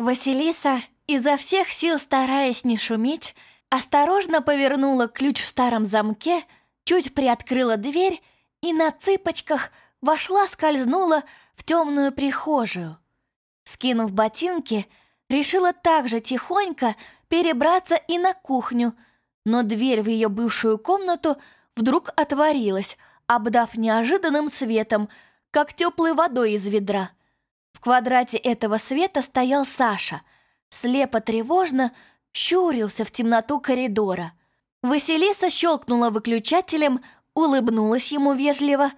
Василиса, изо всех сил стараясь не шуметь, осторожно повернула ключ в старом замке, чуть приоткрыла дверь и на цыпочках вошла-скользнула в темную прихожую. Скинув ботинки, решила также тихонько перебраться и на кухню, но дверь в ее бывшую комнату вдруг отворилась, обдав неожиданным светом, как теплой водой из ведра. В квадрате этого света стоял Саша, слепо тревожно щурился в темноту коридора. Василиса щелкнула выключателем, улыбнулась ему вежливо,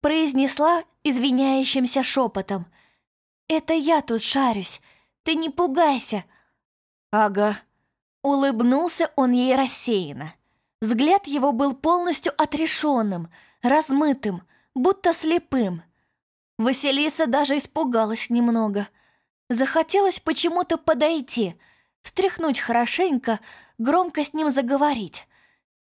произнесла извиняющимся шепотом. «Это я тут шарюсь, ты не пугайся!» «Ага». Улыбнулся он ей рассеянно. Взгляд его был полностью отрешенным, размытым, будто слепым. Василиса даже испугалась немного. Захотелось почему-то подойти, встряхнуть хорошенько, громко с ним заговорить.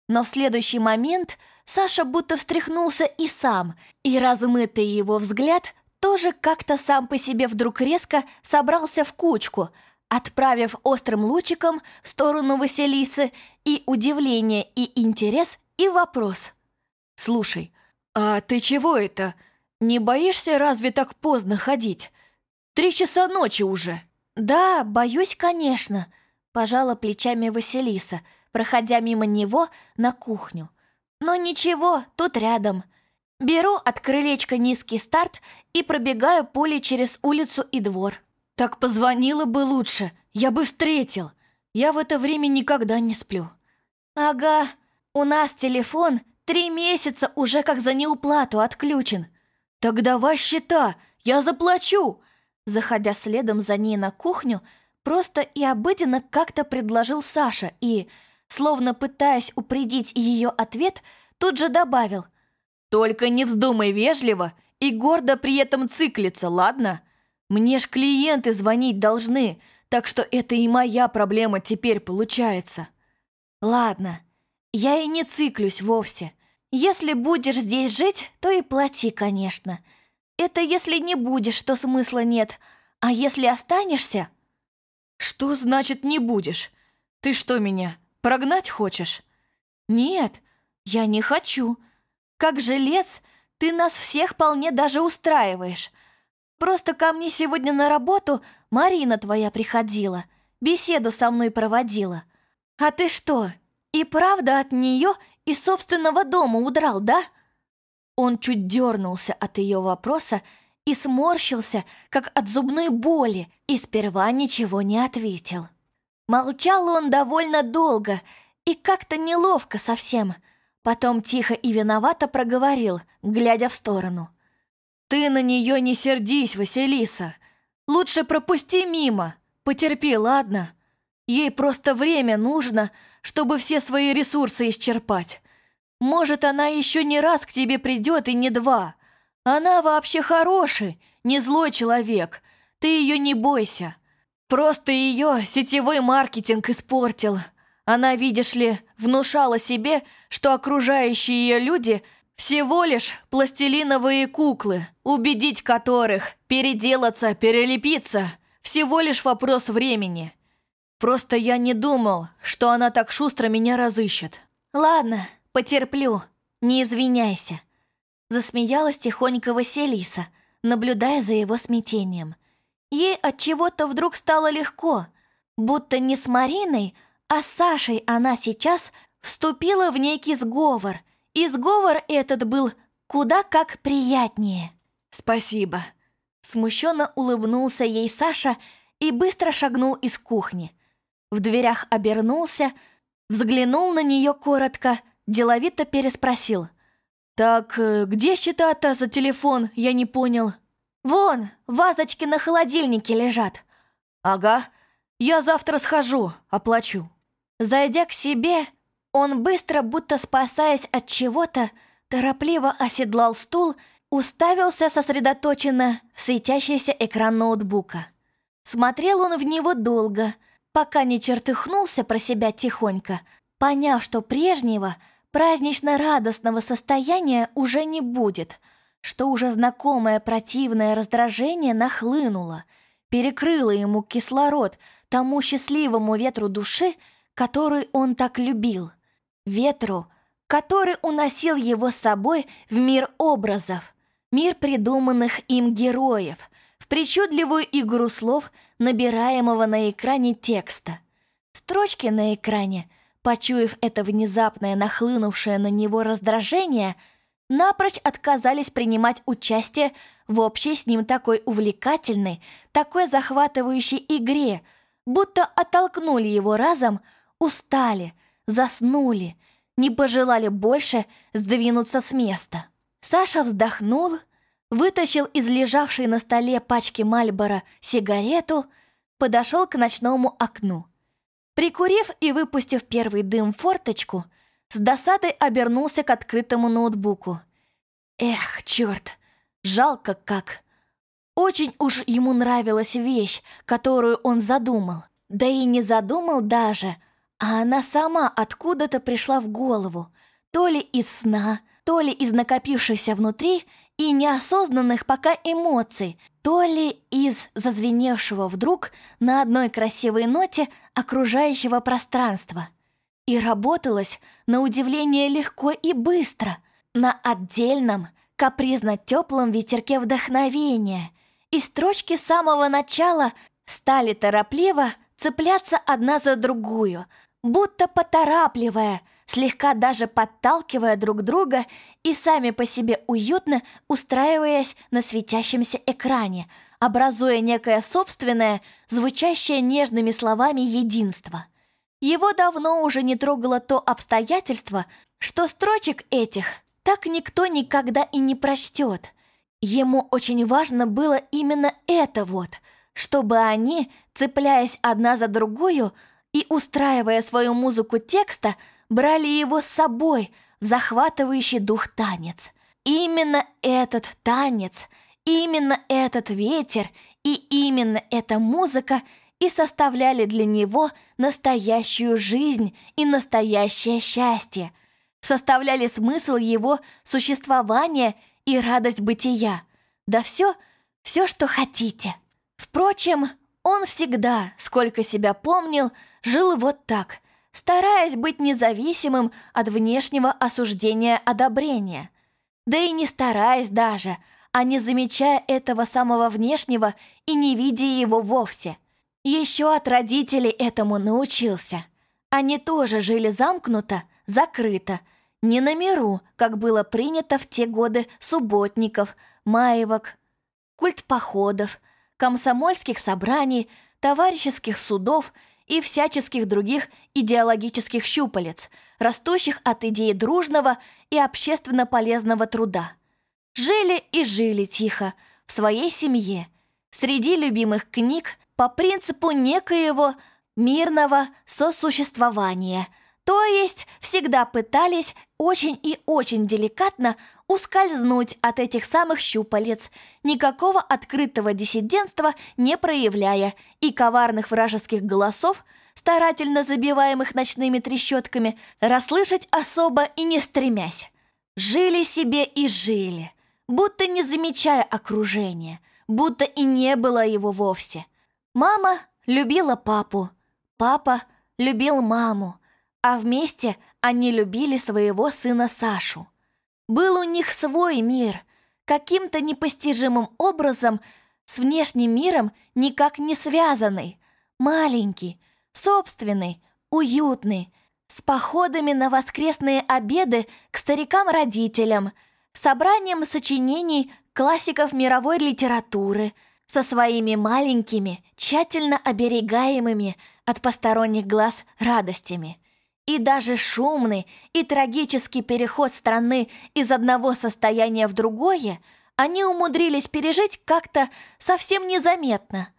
Но в следующий момент Саша будто встряхнулся и сам, и размытый его взгляд тоже как-то сам по себе вдруг резко собрался в кучку, отправив острым лучиком в сторону Василисы и удивление, и интерес, и вопрос. «Слушай, а ты чего это? Не боишься разве так поздно ходить? Три часа ночи уже!» «Да, боюсь, конечно», — пожала плечами Василиса, проходя мимо него на кухню. «Но ничего, тут рядом. Беру от крылечка низкий старт и пробегаю поле через улицу и двор». «Так позвонила бы лучше, я бы встретил. Я в это время никогда не сплю». «Ага, у нас телефон три месяца уже как за неуплату отключен». «Так давай счета, я заплачу!» Заходя следом за ней на кухню, просто и обыденно как-то предложил Саша и, словно пытаясь упредить ее ответ, тут же добавил. «Только не вздумай вежливо и гордо при этом циклиться, ладно? Мне ж клиенты звонить должны, так что это и моя проблема теперь получается». «Ладно, я и не циклюсь вовсе. Если будешь здесь жить, то и плати, конечно. Это если не будешь, то смысла нет. А если останешься? Что значит не будешь? Ты что меня, прогнать хочешь? Нет, я не хочу. Как жилец, ты нас всех вполне даже устраиваешь. Просто ко мне сегодня на работу Марина твоя приходила, беседу со мной проводила. А ты что, и правда от нее из собственного дома удрал, да?» Он чуть дернулся от ее вопроса и сморщился, как от зубной боли, и сперва ничего не ответил. Молчал он довольно долго и как-то неловко совсем. Потом тихо и виновато проговорил, глядя в сторону. «Ты на нее не сердись, Василиса. Лучше пропусти мимо. Потерпи, ладно? Ей просто время нужно, чтобы все свои ресурсы исчерпать. Может, она еще не раз к тебе придет и не два. Она вообще хороший, не злой человек. Ты ее не бойся. Просто ее сетевой маркетинг испортил. Она, видишь ли, внушала себе, что окружающие ее люди всего лишь пластилиновые куклы, убедить которых переделаться, перелепиться – всего лишь вопрос времени. Просто я не думал, что она так шустро меня разыщет. Ладно, Потерплю, не извиняйся. Засмеялась тихонько Василиса, наблюдая за его смятением. Ей от чего-то вдруг стало легко, будто не с Мариной, а с Сашей она сейчас вступила в некий сговор, и сговор этот был куда как приятнее. «Спасибо», — смущенно улыбнулся ей Саша и быстро шагнул из кухни. В дверях обернулся, взглянул на нее коротко — Деловито переспросил. «Так э, где счета-то за телефон, я не понял?» «Вон, вазочки на холодильнике лежат». «Ага, я завтра схожу, оплачу». Зайдя к себе, он быстро, будто спасаясь от чего-то, торопливо оседлал стул, уставился сосредоточенно в светящийся экран ноутбука. Смотрел он в него долго, пока не чертыхнулся про себя тихонько, поняв, что прежнего — празднично-радостного состояния уже не будет, что уже знакомое противное раздражение нахлынуло, перекрыла ему кислород тому счастливому ветру души, который он так любил. Ветру, который уносил его с собой в мир образов, мир придуманных им героев, в причудливую игру слов, набираемого на экране текста. Строчки на экране, почуяв это внезапное нахлынувшее на него раздражение, напрочь отказались принимать участие в общей с ним такой увлекательной, такой захватывающей игре, будто оттолкнули его разом, устали, заснули, не пожелали больше сдвинуться с места. Саша вздохнул, вытащил из лежавшей на столе пачки Мальбора сигарету, подошел к ночному окну. Прикурив и выпустив первый дым в форточку, с досадой обернулся к открытому ноутбуку. Эх, черт, жалко как. Очень уж ему нравилась вещь, которую он задумал. Да и не задумал даже, а она сама откуда-то пришла в голову, то ли из сна, то ли из накопившихся внутри и неосознанных пока эмоций, то ли из зазвеневшего вдруг на одной красивой ноте окружающего пространства. И работалось, на удивление, легко и быстро, на отдельном, капризно-теплом ветерке вдохновения, и строчки с самого начала стали торопливо цепляться одна за другую – будто поторапливая, слегка даже подталкивая друг друга и сами по себе уютно устраиваясь на светящемся экране, образуя некое собственное, звучащее нежными словами единство. Его давно уже не трогало то обстоятельство, что строчек этих так никто никогда и не прочтет. Ему очень важно было именно это вот, чтобы они, цепляясь одна за другую, и, устраивая свою музыку текста, брали его с собой в захватывающий дух танец. Именно этот танец, именно этот ветер и именно эта музыка и составляли для него настоящую жизнь и настоящее счастье, составляли смысл его существования и радость бытия. Да все, все, что хотите. Впрочем, он всегда, сколько себя помнил, жил вот так, стараясь быть независимым от внешнего осуждения одобрения. Да и не стараясь даже, а не замечая этого самого внешнего и не видя его вовсе. Еще от родителей этому научился. Они тоже жили замкнуто, закрыто, не на миру, как было принято в те годы субботников, маевок, культ походов, комсомольских собраний, товарищеских судов и всяческих других идеологических щупалец, растущих от идеи дружного и общественно полезного труда. Жили и жили тихо, в своей семье, среди любимых книг по принципу некоего мирного сосуществования – то есть всегда пытались очень и очень деликатно ускользнуть от этих самых щупалец, никакого открытого диссидентства не проявляя и коварных вражеских голосов, старательно забиваемых ночными трещотками, расслышать особо и не стремясь. Жили себе и жили, будто не замечая окружения, будто и не было его вовсе. Мама любила папу, папа любил маму, а вместе они любили своего сына Сашу. Был у них свой мир, каким-то непостижимым образом с внешним миром никак не связанный, маленький, собственный, уютный, с походами на воскресные обеды к старикам-родителям, собранием сочинений классиков мировой литературы, со своими маленькими, тщательно оберегаемыми от посторонних глаз радостями. И даже шумный и трагический переход страны из одного состояния в другое они умудрились пережить как-то совсем незаметно.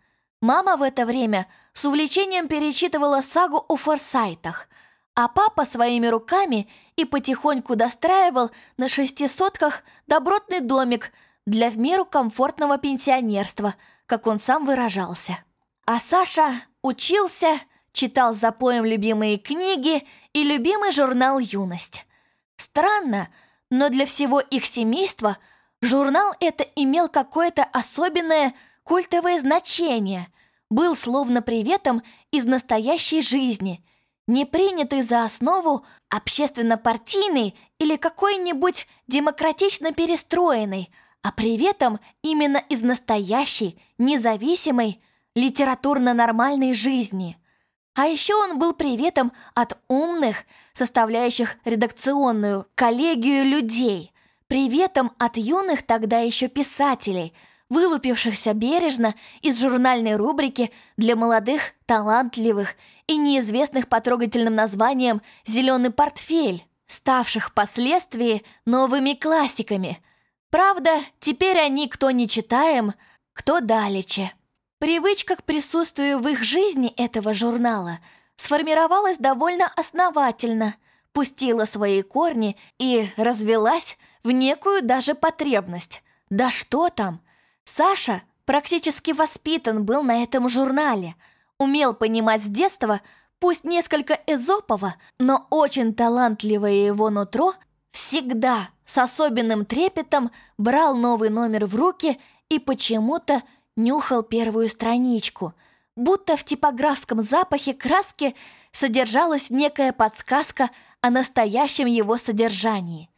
Мама в это время с увлечением перечитывала сагу о форсайтах, а папа своими руками и потихоньку достраивал на шести сотках добротный домик для в меру комфортного пенсионерства, как он сам выражался. А Саша учился читал за поем любимые книги и любимый журнал «Юность». Странно, но для всего их семейства журнал это имел какое-то особенное культовое значение, был словно приветом из настоящей жизни, не принятый за основу общественно-партийный или какой-нибудь демократично перестроенный, а приветом именно из настоящей, независимой, литературно-нормальной жизни. А еще он был приветом от умных, составляющих редакционную коллегию людей, приветом от юных тогда еще писателей, вылупившихся бережно из журнальной рубрики для молодых, талантливых и неизвестных по трогательным названиям «Зеленый портфель», ставших впоследствии новыми классиками. Правда, теперь они кто не читаем, кто далече. Привычка к присутствию в их жизни этого журнала сформировалась довольно основательно, пустила свои корни и развелась в некую даже потребность. Да что там? Саша практически воспитан был на этом журнале, умел понимать с детства, пусть несколько эзопово, но очень талантливое его нутро всегда с особенным трепетом брал новый номер в руки и почему-то нюхал первую страничку, будто в типографском запахе краски содержалась некая подсказка о настоящем его содержании.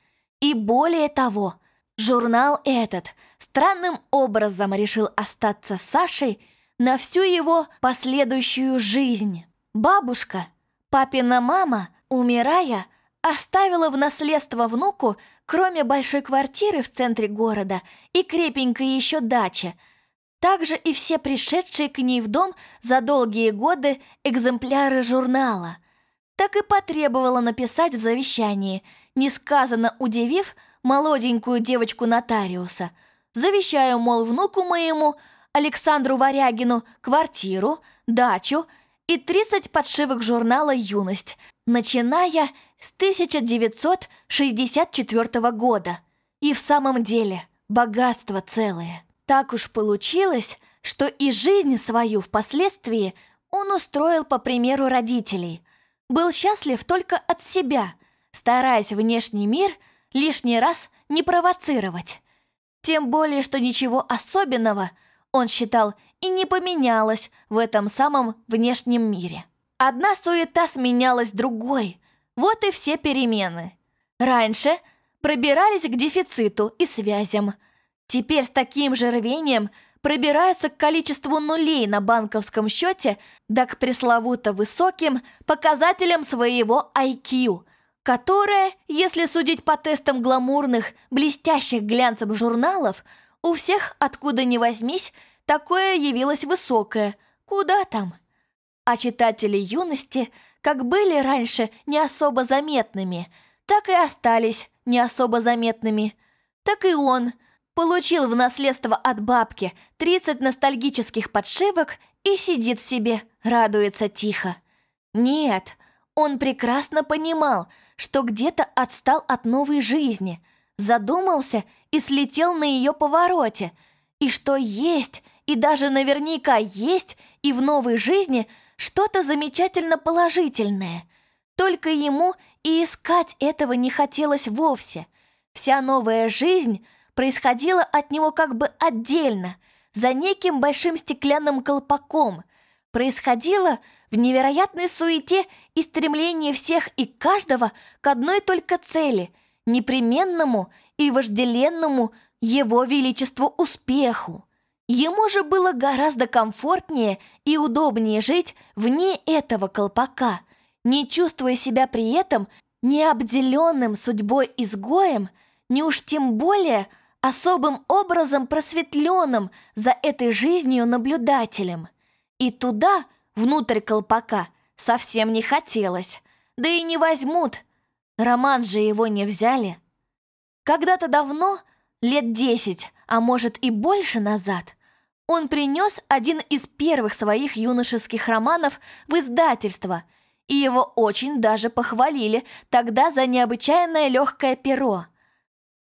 И более того, журнал этот странным образом решил остаться с Сашей на всю его последующую жизнь. Бабушка, папина мама, умирая, оставила в наследство внуку, кроме большой квартиры в центре города и крепенькой еще дачи, также и все пришедшие к ней в дом за долгие годы экземпляры журнала. Так и потребовала написать в завещании, несказанно удивив молоденькую девочку нотариуса. Завещаю, мол, внуку моему, Александру Варягину, квартиру, дачу и 30 подшивок журнала «Юность», начиная с 1964 года. И в самом деле богатство целое. Так уж получилось, что и жизнь свою впоследствии он устроил по примеру родителей. Был счастлив только от себя, стараясь внешний мир лишний раз не провоцировать. Тем более, что ничего особенного, он считал, и не поменялось в этом самом внешнем мире. Одна суета сменялась другой, вот и все перемены. Раньше пробирались к дефициту и связям – Теперь с таким же рвением пробираются к количеству нулей на банковском счете, да к пресловуто высоким показателям своего IQ, которое, если судить по тестам гламурных, блестящих глянцем журналов, у всех, откуда ни возьмись, такое явилось высокое. Куда там? А читатели юности, как были раньше не особо заметными, так и остались не особо заметными. Так и он – Получил в наследство от бабки 30 ностальгических подшивок и сидит себе, радуется тихо. Нет, он прекрасно понимал, что где-то отстал от новой жизни, задумался и слетел на ее повороте, и что есть, и даже наверняка есть и в новой жизни что-то замечательно положительное. Только ему и искать этого не хотелось вовсе. Вся новая жизнь происходило от него как бы отдельно, за неким большим стеклянным колпаком, происходило в невероятной суете и стремлении всех и каждого к одной только цели – непременному и вожделенному его величеству успеху. Ему же было гораздо комфортнее и удобнее жить вне этого колпака, не чувствуя себя при этом необделенным судьбой изгоем, не уж тем более – особым образом просветленным за этой жизнью наблюдателем. И туда, внутрь колпака, совсем не хотелось. Да и не возьмут. Роман же его не взяли. Когда-то давно, лет десять, а может и больше назад, он принес один из первых своих юношеских романов в издательство, и его очень даже похвалили тогда за необычайное легкое перо.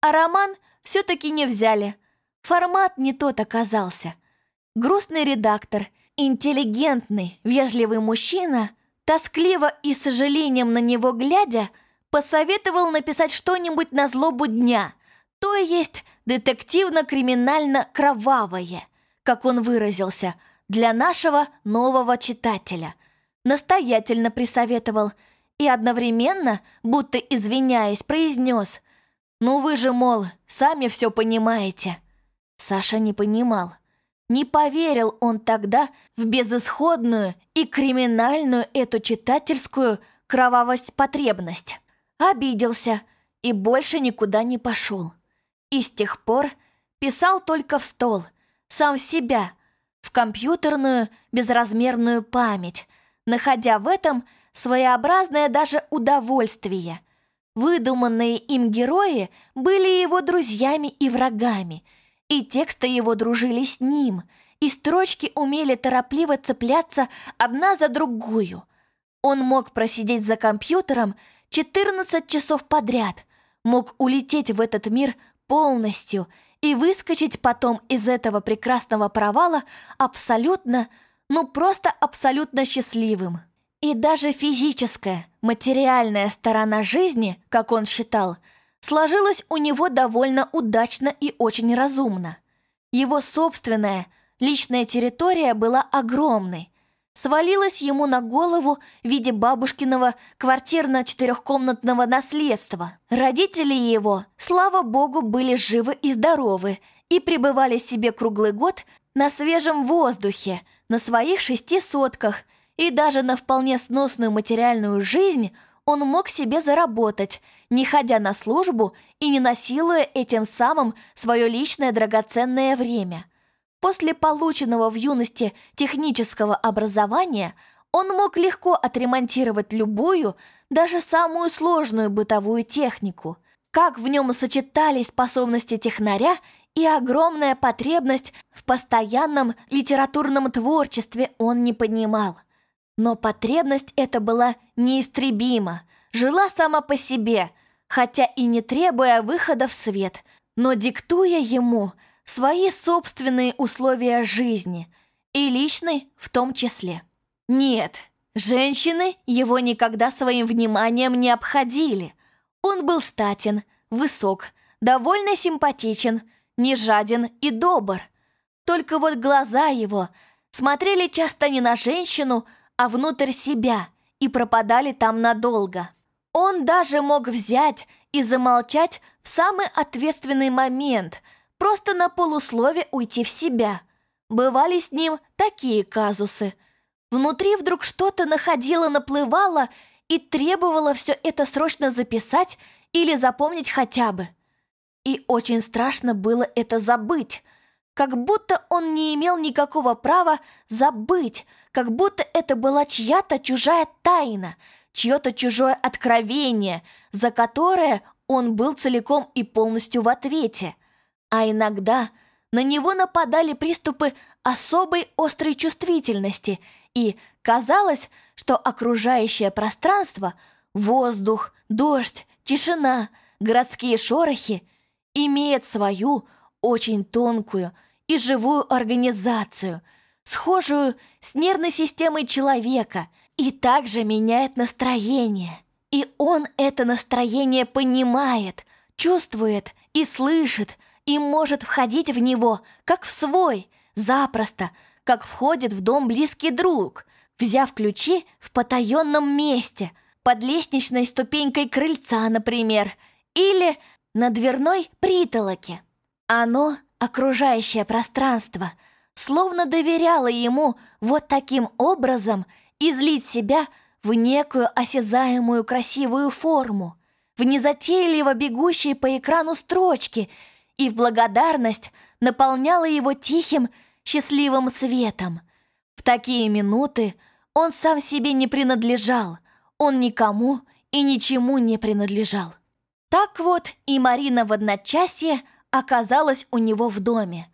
А роман – все-таки не взяли. Формат не тот оказался. Грустный редактор, интеллигентный, вежливый мужчина, тоскливо и с сожалением на него глядя, посоветовал написать что-нибудь на злобу дня, то есть детективно-криминально-кровавое, как он выразился, для нашего нового читателя. Настоятельно присоветовал и одновременно, будто извиняясь, произнес «Ну вы же, мол, сами все понимаете». Саша не понимал. Не поверил он тогда в безысходную и криминальную эту читательскую кровавость-потребность. Обиделся и больше никуда не пошел. И с тех пор писал только в стол, сам себя, в компьютерную безразмерную память, находя в этом своеобразное даже удовольствие. Выдуманные им герои были его друзьями и врагами – и тексты его дружили с ним, и строчки умели торопливо цепляться одна за другую. Он мог просидеть за компьютером 14 часов подряд, мог улететь в этот мир полностью и выскочить потом из этого прекрасного провала абсолютно, ну просто абсолютно счастливым. И даже физическая, материальная сторона жизни, как он считал – сложилось у него довольно удачно и очень разумно. Его собственная, личная территория была огромной. Свалилась ему на голову в виде бабушкиного квартирно-четырехкомнатного наследства. Родители его, слава богу, были живы и здоровы и пребывали себе круглый год на свежем воздухе, на своих шести сотках и даже на вполне сносную материальную жизнь он мог себе заработать – не ходя на службу и не насилуя этим самым свое личное драгоценное время. После полученного в юности технического образования он мог легко отремонтировать любую, даже самую сложную бытовую технику. Как в нем сочетались способности технаря и огромная потребность в постоянном литературном творчестве он не понимал. Но потребность эта была неистребима, жила сама по себе – хотя и не требуя выхода в свет, но диктуя ему свои собственные условия жизни, и личной в том числе. Нет, женщины его никогда своим вниманием не обходили. Он был статен, высок, довольно симпатичен, не жаден и добр. Только вот глаза его смотрели часто не на женщину, а внутрь себя и пропадали там надолго. Он даже мог взять и замолчать в самый ответственный момент, просто на полуслове уйти в себя. Бывали с ним такие казусы. Внутри вдруг что-то находило, наплывало и требовало все это срочно записать или запомнить хотя бы. И очень страшно было это забыть, как будто он не имел никакого права забыть, как будто это была чья-то чужая тайна – чье-то чужое откровение, за которое он был целиком и полностью в ответе. А иногда на него нападали приступы особой острой чувствительности, и казалось, что окружающее пространство, воздух, дождь, тишина, городские шорохи имеет свою очень тонкую и живую организацию, схожую с нервной системой человека – и также меняет настроение. И он это настроение понимает, чувствует и слышит, и может входить в него, как в свой, запросто, как входит в дом близкий друг, взяв ключи в потаенном месте, под лестничной ступенькой крыльца, например, или на дверной притолоке. Оно, окружающее пространство, словно доверяло ему вот таким образом – излить себя в некую осязаемую красивую форму, в незатейливо бегущие по экрану строчки и в благодарность наполняла его тихим, счастливым светом. В такие минуты он сам себе не принадлежал, он никому и ничему не принадлежал. Так вот и Марина в одночасье оказалась у него в доме.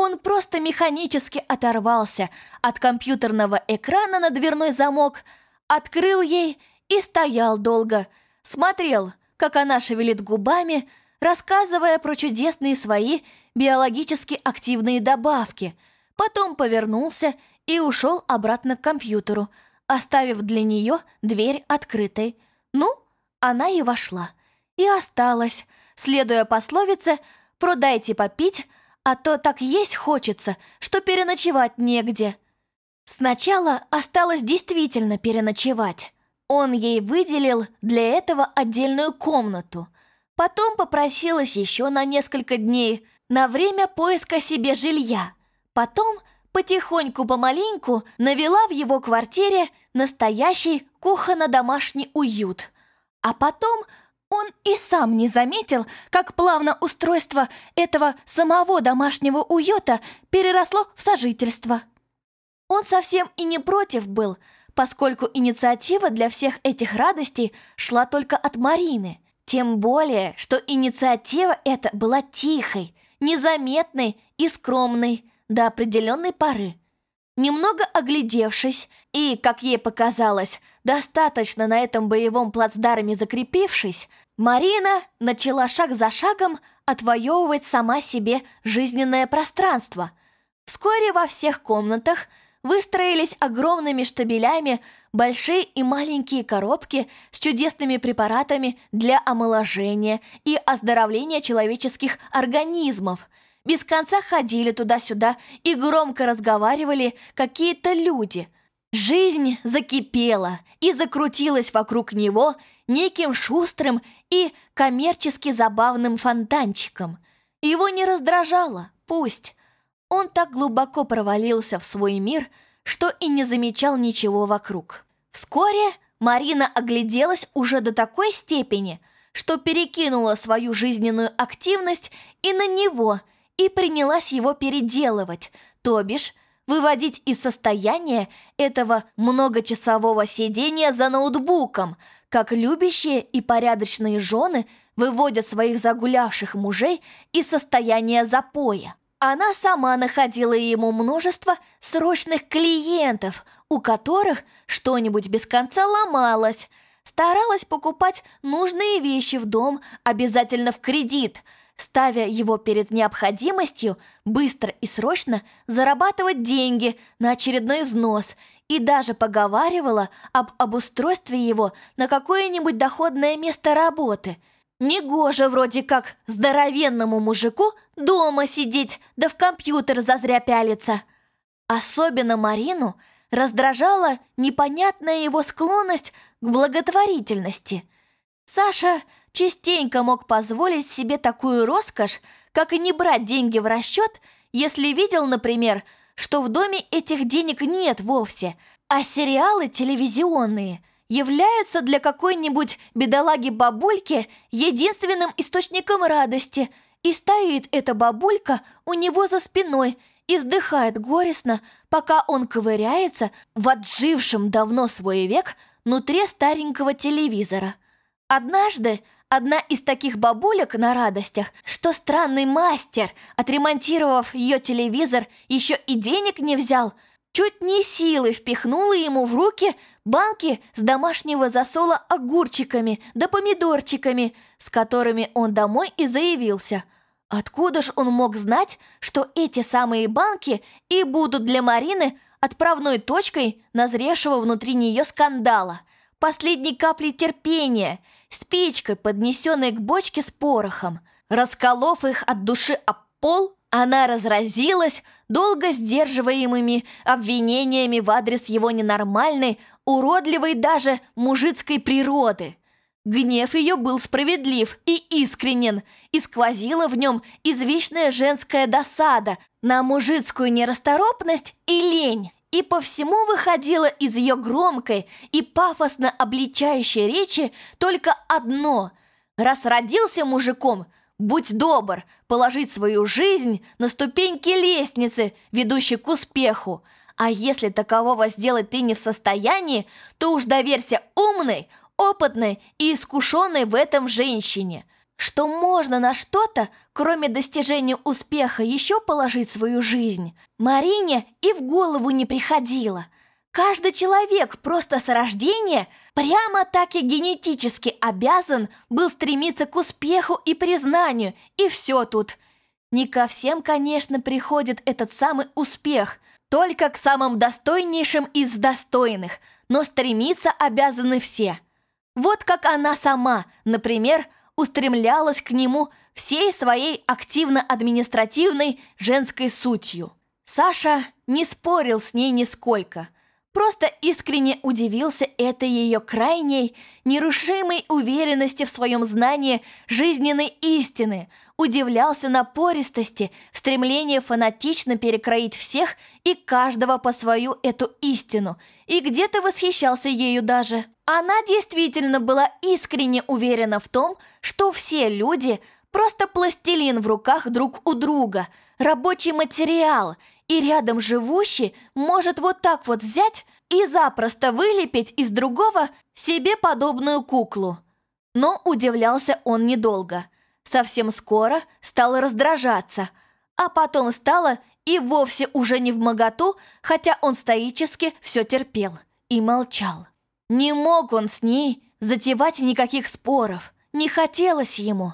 Он просто механически оторвался от компьютерного экрана на дверной замок, открыл ей и стоял долго, смотрел, как она шевелит губами, рассказывая про чудесные свои биологически активные добавки, потом повернулся и ушел обратно к компьютеру, оставив для нее дверь открытой. Ну, она и вошла. И осталась, следуя пословице «продайте попить», а то так есть хочется, что переночевать негде. Сначала осталось действительно переночевать. Он ей выделил для этого отдельную комнату. Потом попросилась еще на несколько дней на время поиска себе жилья. Потом потихоньку помаленьку навела в его квартире настоящий кухонно-домашний уют. А потом он и сам не заметил, как плавно устройство этого самого домашнего уюта переросло в сожительство. Он совсем и не против был, поскольку инициатива для всех этих радостей шла только от Марины. Тем более, что инициатива эта была тихой, незаметной и скромной до определенной поры. Немного оглядевшись и, как ей показалось, достаточно на этом боевом плацдарме закрепившись, Марина начала шаг за шагом отвоевывать сама себе жизненное пространство. Вскоре во всех комнатах выстроились огромными штабелями большие и маленькие коробки с чудесными препаратами для омоложения и оздоровления человеческих организмов. Без конца ходили туда-сюда и громко разговаривали какие-то люди. Жизнь закипела и закрутилась вокруг него неким шустрым и коммерчески забавным фонтанчиком. Его не раздражало, пусть. Он так глубоко провалился в свой мир, что и не замечал ничего вокруг. Вскоре Марина огляделась уже до такой степени, что перекинула свою жизненную активность и на него, и принялась его переделывать, то бишь выводить из состояния этого многочасового сидения за ноутбуком, как любящие и порядочные жены выводят своих загулявших мужей из состояния запоя. Она сама находила ему множество срочных клиентов, у которых что-нибудь без конца ломалось. Старалась покупать нужные вещи в дом обязательно в кредит, ставя его перед необходимостью быстро и срочно зарабатывать деньги на очередной взнос и даже поговаривала об обустройстве его на какое-нибудь доходное место работы – Негоже вроде как здоровенному мужику дома сидеть, да в компьютер зазря пялиться. Особенно Марину раздражала непонятная его склонность к благотворительности. Саша частенько мог позволить себе такую роскошь, как и не брать деньги в расчет, если видел, например, что в доме этих денег нет вовсе, а сериалы телевизионные – являются для какой-нибудь бедолаги-бабульки единственным источником радости, и стоит эта бабулька у него за спиной и вздыхает горестно, пока он ковыряется в отжившем давно свой век внутри старенького телевизора. Однажды одна из таких бабулек на радостях, что странный мастер, отремонтировав ее телевизор, еще и денег не взял – чуть не силой впихнула ему в руки банки с домашнего засола огурчиками да помидорчиками, с которыми он домой и заявился. Откуда ж он мог знать, что эти самые банки и будут для Марины отправной точкой назревшего внутри нее скандала, последней каплей терпения, спичкой, поднесенной к бочке с порохом. Расколов их от души об пол, она разразилась долго сдерживаемыми обвинениями в адрес его ненормальной, уродливой даже мужицкой природы. Гнев ее был справедлив и искренен, и сквозила в нем извечная женская досада на мужицкую нерасторопность и лень, и по всему выходило из ее громкой и пафосно обличающей речи только одно – раз родился мужиком – Будь добр, положить свою жизнь на ступеньки лестницы, ведущей к успеху. А если такового сделать ты не в состоянии, то уж доверься умной, опытной и искушенной в этом женщине. Что можно на что-то, кроме достижения успеха, еще положить свою жизнь, Марине и в голову не приходило – Каждый человек просто с рождения прямо так и генетически обязан был стремиться к успеху и признанию, и все тут. Не ко всем, конечно, приходит этот самый успех, только к самым достойнейшим из достойных, но стремиться обязаны все. Вот как она сама, например, устремлялась к нему всей своей активно-административной женской сутью. Саша не спорил с ней нисколько, просто искренне удивился этой ее крайней, нерушимой уверенности в своем знании жизненной истины, удивлялся напористости, в стремлении фанатично перекроить всех и каждого по свою эту истину, и где-то восхищался ею даже. Она действительно была искренне уверена в том, что все люди – просто пластилин в руках друг у друга, рабочий материал, и рядом живущий может вот так вот взять и запросто вылепить из другого себе подобную куклу. Но удивлялся он недолго. Совсем скоро стал раздражаться, а потом стало и вовсе уже не в моготу, хотя он стоически все терпел и молчал. Не мог он с ней затевать никаких споров, не хотелось ему.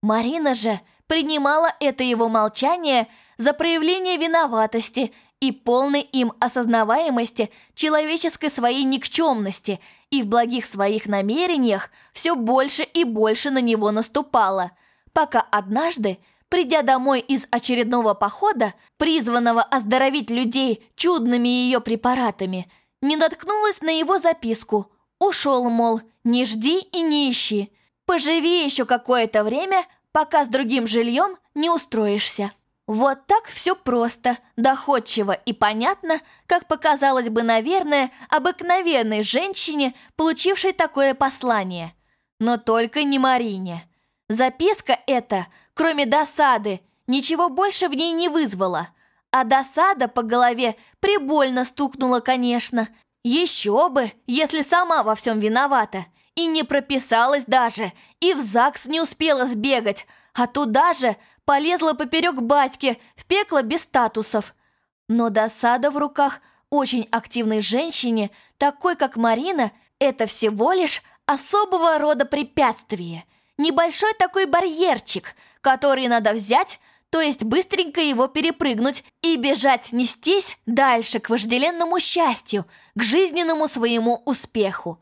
Марина же принимала это его молчание за проявление виноватости и полной им осознаваемости человеческой своей никчемности и в благих своих намерениях все больше и больше на него наступала, пока однажды, придя домой из очередного похода, призванного оздоровить людей чудными ее препаратами, не наткнулась на его записку «Ушел, мол, не жди и не ищи, поживи еще какое-то время, пока с другим жильем не устроишься». Вот так все просто, доходчиво и понятно, как показалось бы, наверное, обыкновенной женщине, получившей такое послание. Но только не Марине. Записка эта, кроме досады, ничего больше в ней не вызвала. А досада по голове прибольно стукнула, конечно. Еще бы, если сама во всем виновата. И не прописалась даже, и в ЗАГС не успела сбегать, а туда же полезла поперек батьки, в пекло без статусов. Но досада в руках очень активной женщине, такой как Марина, это всего лишь особого рода препятствие. Небольшой такой барьерчик, который надо взять, то есть быстренько его перепрыгнуть и бежать нестись дальше к вожделенному счастью, к жизненному своему успеху.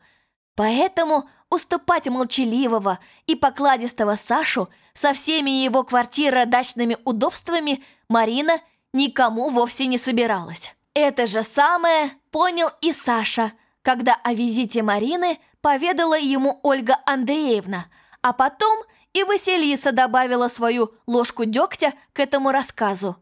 Поэтому уступать молчаливого и покладистого Сашу со всеми его квартиро-дачными удобствами Марина никому вовсе не собиралась. Это же самое понял и Саша, когда о визите Марины поведала ему Ольга Андреевна, а потом и Василиса добавила свою ложку дегтя к этому рассказу.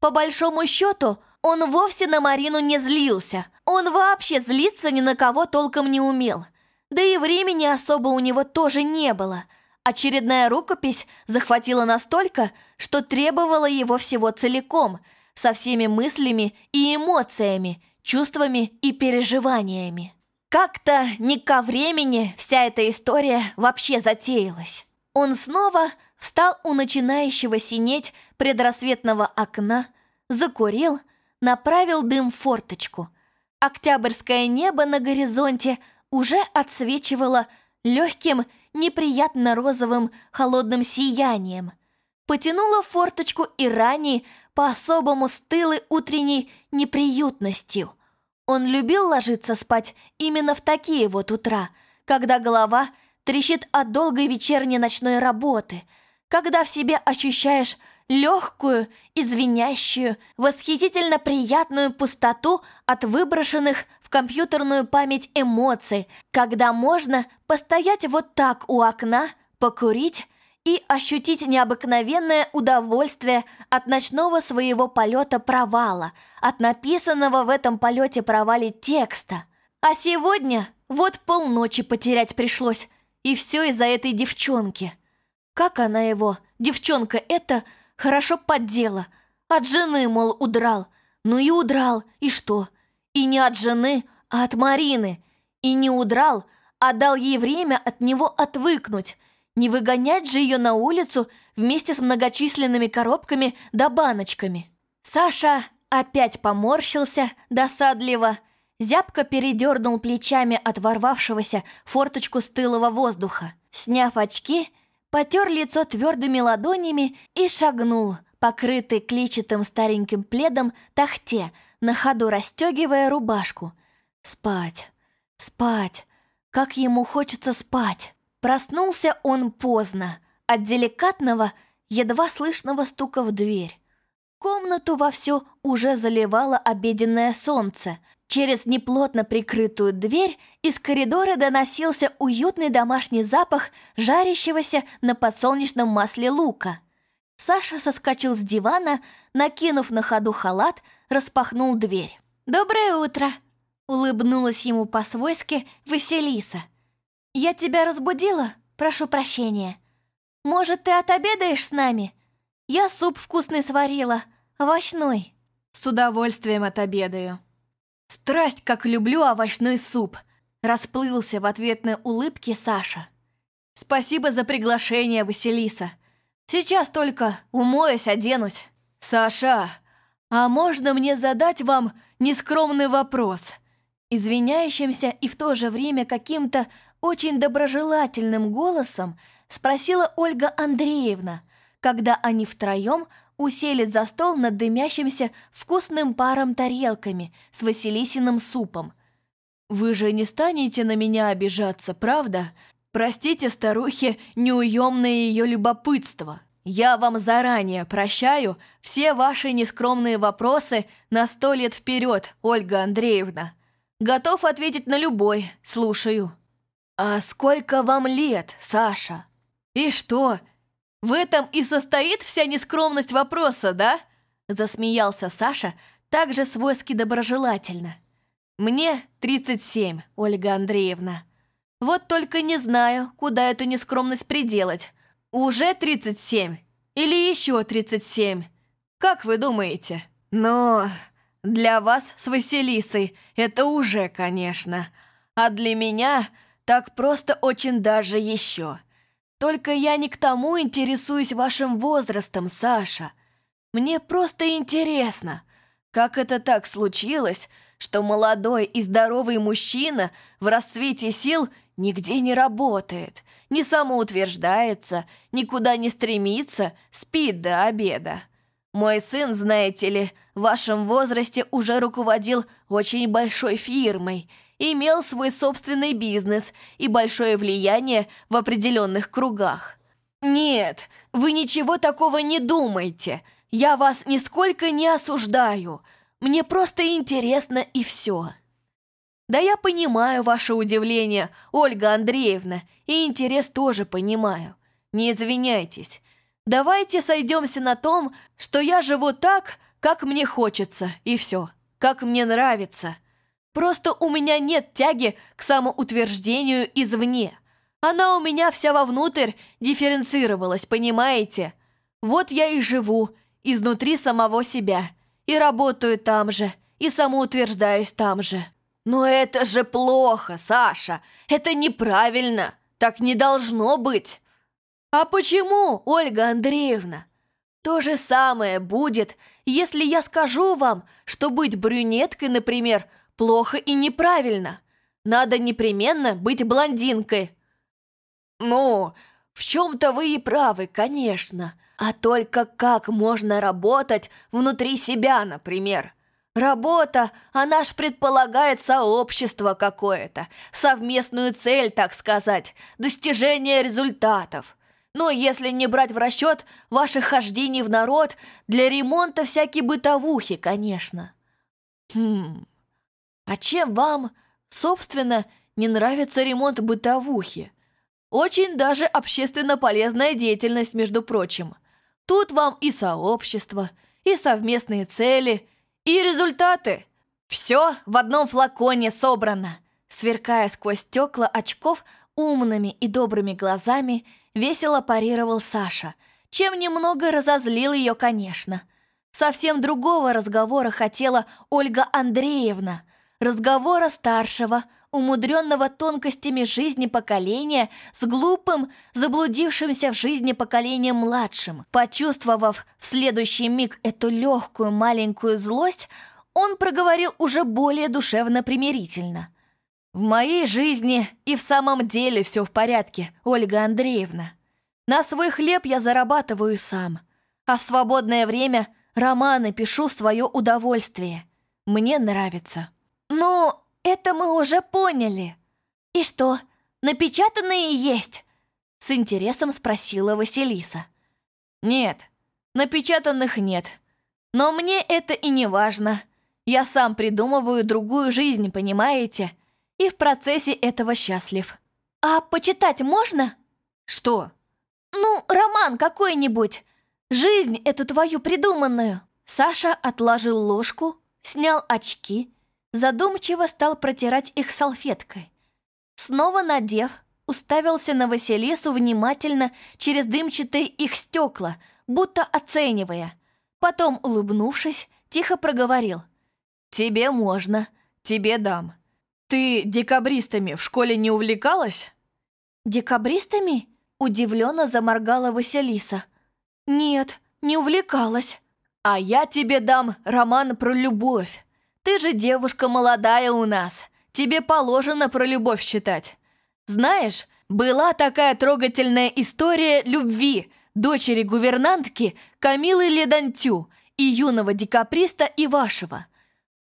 По большому счету, он вовсе на Марину не злился. Он вообще злиться ни на кого толком не умел – да и времени особо у него тоже не было. Очередная рукопись захватила настолько, что требовала его всего целиком, со всеми мыслями и эмоциями, чувствами и переживаниями. Как-то не ко времени вся эта история вообще затеялась. Он снова встал у начинающего синеть предрассветного окна, закурил, направил дым в форточку. Октябрьское небо на горизонте – уже отсвечивала легким, неприятно розовым холодным сиянием. Потянула форточку и ранее по-особому стылой утренней неприютностью. Он любил ложиться спать именно в такие вот утра, когда голова трещит от долгой вечерней ночной работы, когда в себе ощущаешь легкую, извиняющую, восхитительно приятную пустоту от выброшенных в компьютерную память эмоций, когда можно постоять вот так у окна, покурить и ощутить необыкновенное удовольствие от ночного своего полета провала, от написанного в этом полете провале текста. А сегодня вот полночи потерять пришлось, и все из-за этой девчонки. Как она его, девчонка эта, хорошо поддела. От жены, мол, удрал. Ну и удрал, и что? И не от жены, а от Марины. И не удрал, а дал ей время от него отвыкнуть. Не выгонять же ее на улицу вместе с многочисленными коробками да баночками. Саша опять поморщился досадливо, зябко передернул плечами от ворвавшегося форточку стылого воздуха. Сняв очки, потер лицо твердыми ладонями и шагнул, покрытый клетчатым стареньким пледом, тахте, на ходу расстегивая рубашку. Спать, спать, как ему хочется спать. Проснулся он поздно, от деликатного, едва слышного стука в дверь. Комнату вовсю уже заливало обеденное солнце. Через неплотно прикрытую дверь из коридора доносился уютный домашний запах жарящегося на подсолнечном масле лука. Саша соскочил с дивана, накинув на ходу халат, распахнул дверь. «Доброе утро!» — улыбнулась ему по-свойски Василиса. «Я тебя разбудила? Прошу прощения. Может, ты отобедаешь с нами? Я суп вкусный сварила, овощной». «С удовольствием отобедаю». «Страсть, как люблю овощной суп!» Расплылся в ответной улыбке Саша. «Спасибо за приглашение, Василиса. Сейчас только умоюсь, оденусь. Саша, а можно мне задать вам нескромный вопрос?» Извиняющимся и в то же время каким-то очень доброжелательным голосом спросила Ольга Андреевна, когда они втроем уселись за стол над дымящимся вкусным паром тарелками с Василисиным супом. «Вы же не станете на меня обижаться, правда? Простите старухе неуемное ее любопытство. Я вам заранее прощаю все ваши нескромные вопросы на сто лет вперед, Ольга Андреевна. Готов ответить на любой, слушаю». «А сколько вам лет, Саша?» «И что, в этом и состоит вся нескромность вопроса, да?» Засмеялся Саша, также свойски доброжелательно. «Мне 37, Ольга Андреевна. Вот только не знаю, куда эту нескромность приделать. Уже 37 или еще 37? Как вы думаете? Но для вас с Василисой это уже, конечно. А для меня так просто очень даже еще. Только я не к тому интересуюсь вашим возрастом, Саша. Мне просто интересно, как это так случилось, что молодой и здоровый мужчина в расцвете сил нигде не работает, не самоутверждается, никуда не стремится, спит до обеда. Мой сын, знаете ли, в вашем возрасте уже руководил очень большой фирмой – имел свой собственный бизнес и большое влияние в определенных кругах. Нет, вы ничего такого не думайте. Я вас нисколько не осуждаю. Мне просто интересно и все. Да я понимаю ваше удивление, Ольга Андреевна, и интерес тоже понимаю. Не извиняйтесь. Давайте сойдемся на том, что я живу так, как мне хочется, и все, как мне нравится. Просто у меня нет тяги к самоутверждению извне. Она у меня вся вовнутрь дифференцировалась, понимаете? Вот я и живу, изнутри самого себя. И работаю там же, и самоутверждаюсь там же. Но это же плохо, Саша. Это неправильно. Так не должно быть. А почему, Ольга Андреевна? То же самое будет, если я скажу вам, что быть брюнеткой, например, плохо и неправильно. Надо непременно быть блондинкой. Ну, в чем-то вы и правы, конечно. А только как можно работать внутри себя, например? Работа, она ж предполагает сообщество какое-то, совместную цель, так сказать, достижение результатов. Но если не брать в расчет ваших хождений в народ, для ремонта всякие бытовухи, конечно. Хм, а чем вам, собственно, не нравится ремонт бытовухи? Очень даже общественно полезная деятельность, между прочим. Тут вам и сообщество, и совместные цели, и результаты. Все в одном флаконе собрано. Сверкая сквозь стекла очков умными и добрыми глазами, весело парировал Саша, чем немного разозлил ее, конечно. Совсем другого разговора хотела Ольга Андреевна, разговора старшего, умудренного тонкостями жизни поколения с глупым, заблудившимся в жизни поколением младшим. Почувствовав в следующий миг эту легкую маленькую злость, он проговорил уже более душевно-примирительно. «В моей жизни и в самом деле все в порядке, Ольга Андреевна. На свой хлеб я зарабатываю сам, а в свободное время романы пишу в свое удовольствие. Мне нравится». «Ну, это мы уже поняли. И что, напечатанные есть?» С интересом спросила Василиса. Нет, напечатанных нет. Но мне это и не важно. Я сам придумываю другую жизнь, понимаете? И в процессе этого счастлив. А почитать можно? Что? Ну, роман какой-нибудь. Жизнь эту твою придуманную. Саша отложил ложку, снял очки, задумчиво стал протирать их салфеткой. Снова надев, уставился на Василису внимательно через дымчатые их стекла, будто оценивая. Потом, улыбнувшись, тихо проговорил. «Тебе можно, тебе дам. Ты декабристами в школе не увлекалась?» «Декабристами?» – удивленно заморгала Василиса. «Нет, не увлекалась». «А я тебе дам роман про любовь. Ты же девушка молодая у нас. Тебе положено про любовь читать. Знаешь, была такая трогательная история любви дочери гувернантки Камилы Ледантю и юного декаприста Ивашева.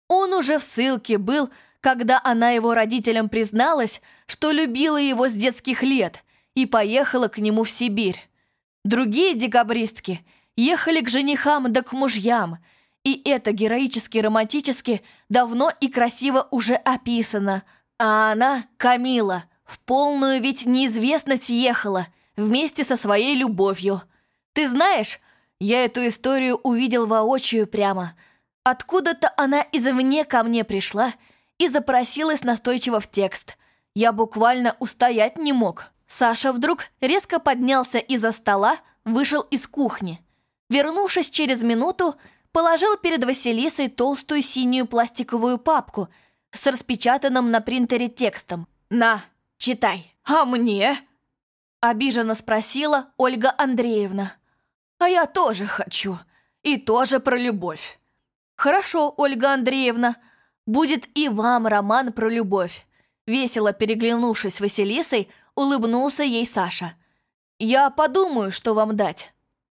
Он уже в ссылке был, когда она его родителям призналась, что любила его с детских лет и поехала к нему в Сибирь. Другие декабристки ехали к женихам да к мужьям, и это героически-романтически давно и красиво уже описано. А она, Камила, в полную ведь неизвестность ехала, вместе со своей любовью. Ты знаешь, я эту историю увидел воочию прямо. Откуда-то она извне ко мне пришла и запросилась настойчиво в текст. Я буквально устоять не мог. Саша вдруг резко поднялся из-за стола, вышел из кухни. Вернувшись через минуту, положил перед Василисой толстую синюю пластиковую папку с распечатанным на принтере текстом. «На, читай». «А мне?» Обиженно спросила Ольга Андреевна. «А я тоже хочу. И тоже про любовь». «Хорошо, Ольга Андреевна. Будет и вам роман про любовь». Весело переглянувшись Василисой, улыбнулся ей Саша. «Я подумаю, что вам дать».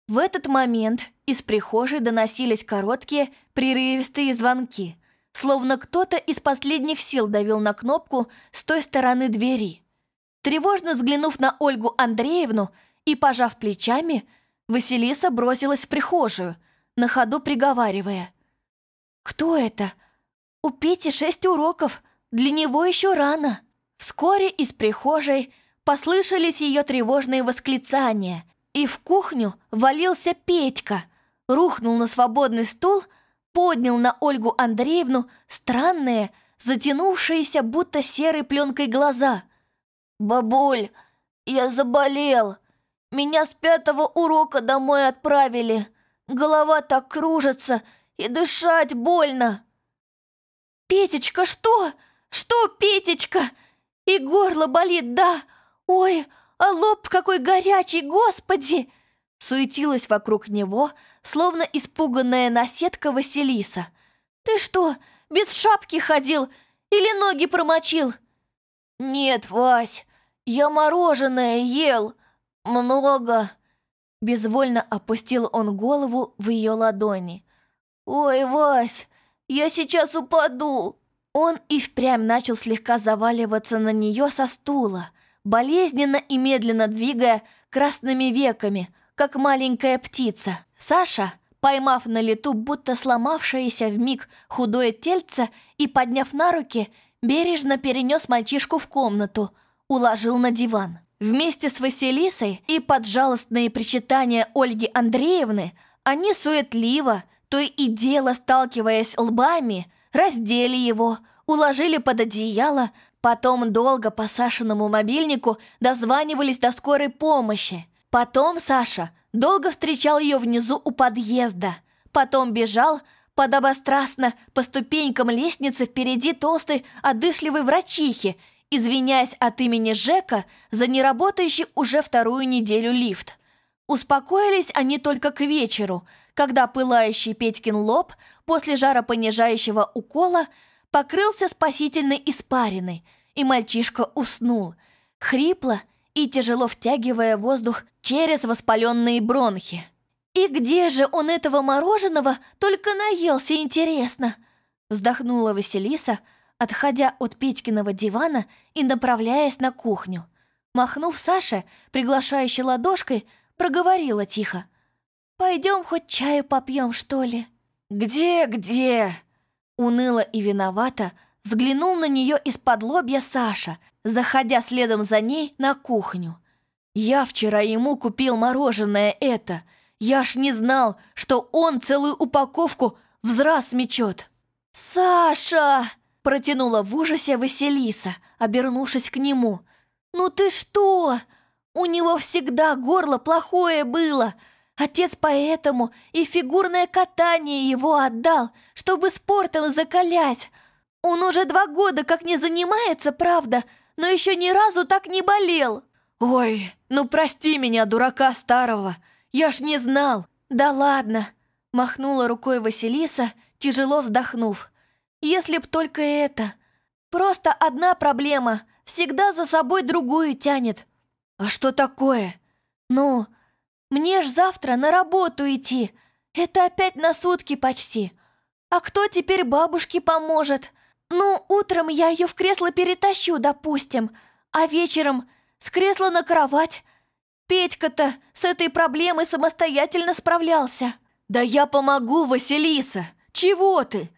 В этот момент из прихожей доносились короткие, прерывистые звонки, словно кто-то из последних сил давил на кнопку с той стороны двери. Тревожно взглянув на Ольгу Андреевну и пожав плечами, Василиса бросилась в прихожую, на ходу приговаривая. «Кто это? У Пети шесть уроков, для него еще рано». Вскоре из прихожей послышались ее тревожные восклицания, и в кухню валился Петька, рухнул на свободный стул, поднял на Ольгу Андреевну странные, затянувшиеся будто серой пленкой глаза – «Бабуль, я заболел. Меня с пятого урока домой отправили. Голова так кружится и дышать больно». «Петечка, что? Что, Петечка? И горло болит, да? Ой, а лоб какой горячий, господи!» Суетилась вокруг него, словно испуганная наседка Василиса. «Ты что, без шапки ходил или ноги промочил?» «Нет, Вась, я мороженое ел. Много». Безвольно опустил он голову в ее ладони. «Ой, Вась, я сейчас упаду!» Он и впрямь начал слегка заваливаться на нее со стула, болезненно и медленно двигая красными веками, как маленькая птица. Саша, поймав на лету будто сломавшееся вмиг худое тельце и подняв на руки, бережно перенес мальчишку в комнату, уложил на диван. Вместе с Василисой и под жалостные причитания Ольги Андреевны они суетливо, то и дело сталкиваясь лбами, раздели его, уложили под одеяло, потом долго по Сашиному мобильнику дозванивались до скорой помощи. Потом Саша долго встречал ее внизу у подъезда, потом бежал, подобострастно по ступенькам лестницы впереди толстой, одышливой врачихи, извиняясь от имени Жека за неработающий уже вторую неделю лифт. Успокоились они только к вечеру, когда пылающий Петькин лоб после жаропонижающего укола покрылся спасительной испариной, и мальчишка уснул, хрипло и тяжело втягивая воздух через воспаленные бронхи. «И где же он этого мороженого только наелся, интересно?» Вздохнула Василиса, отходя от Петькиного дивана и направляясь на кухню. Махнув Саше, приглашающей ладошкой, проговорила тихо. Пойдем хоть чаю попьем, что ли?» «Где, где?» Уныло и виновато взглянул на нее из-под лобья Саша, заходя следом за ней на кухню. «Я вчера ему купил мороженое это. Я ж не знал, что он целую упаковку взраз мечет». «Саша!» – протянула в ужасе Василиса, обернувшись к нему. «Ну ты что? У него всегда горло плохое было. Отец поэтому и фигурное катание его отдал, чтобы спортом закалять. Он уже два года как не занимается, правда, но еще ни разу так не болел. Ой, ну прости меня, дурака старого, я ж не знал. Да ладно, махнула рукой Василиса, тяжело вздохнув. Если б только это. Просто одна проблема всегда за собой другую тянет. А что такое? Ну, мне ж завтра на работу идти. Это опять на сутки почти. А кто теперь бабушке поможет? Ну, утром я ее в кресло перетащу, допустим, а вечером с кресла на кровать. Петька-то с этой проблемой самостоятельно справлялся. Да я помогу, Василиса. Чего ты?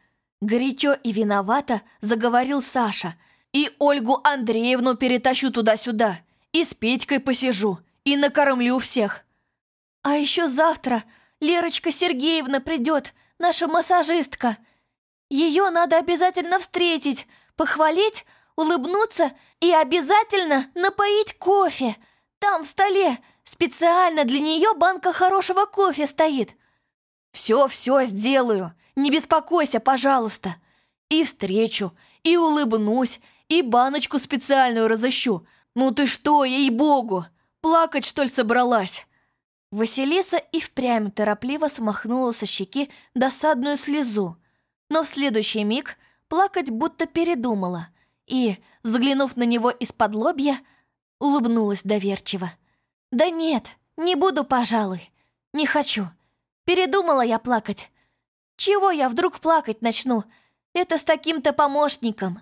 Горячо и виновато заговорил Саша. И Ольгу Андреевну перетащу туда-сюда. И с Петькой посижу. И накормлю всех. А еще завтра Лерочка Сергеевна придет, наша массажистка. Ее надо обязательно встретить, похвалить, улыбнуться и обязательно напоить кофе. Там в столе специально для нее банка хорошего кофе стоит. Все-все сделаю, не беспокойся, пожалуйста. И встречу, и улыбнусь, и баночку специальную разыщу. Ну ты что, ей-богу, плакать что ли собралась? Василиса и впрямь торопливо смахнула со щеки досадную слезу, но в следующий миг плакать будто передумала и, взглянув на него из-под лобья, улыбнулась доверчиво. «Да нет, не буду, пожалуй. Не хочу. Передумала я плакать. Чего я вдруг плакать начну? Это с таким-то помощником.